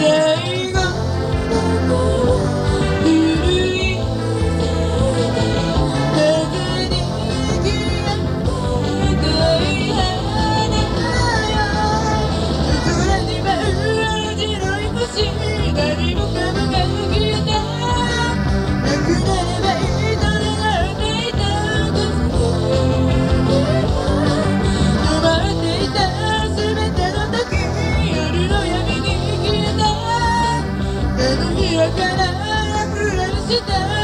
Yeah. Sevgiye gelen ömrümüzü de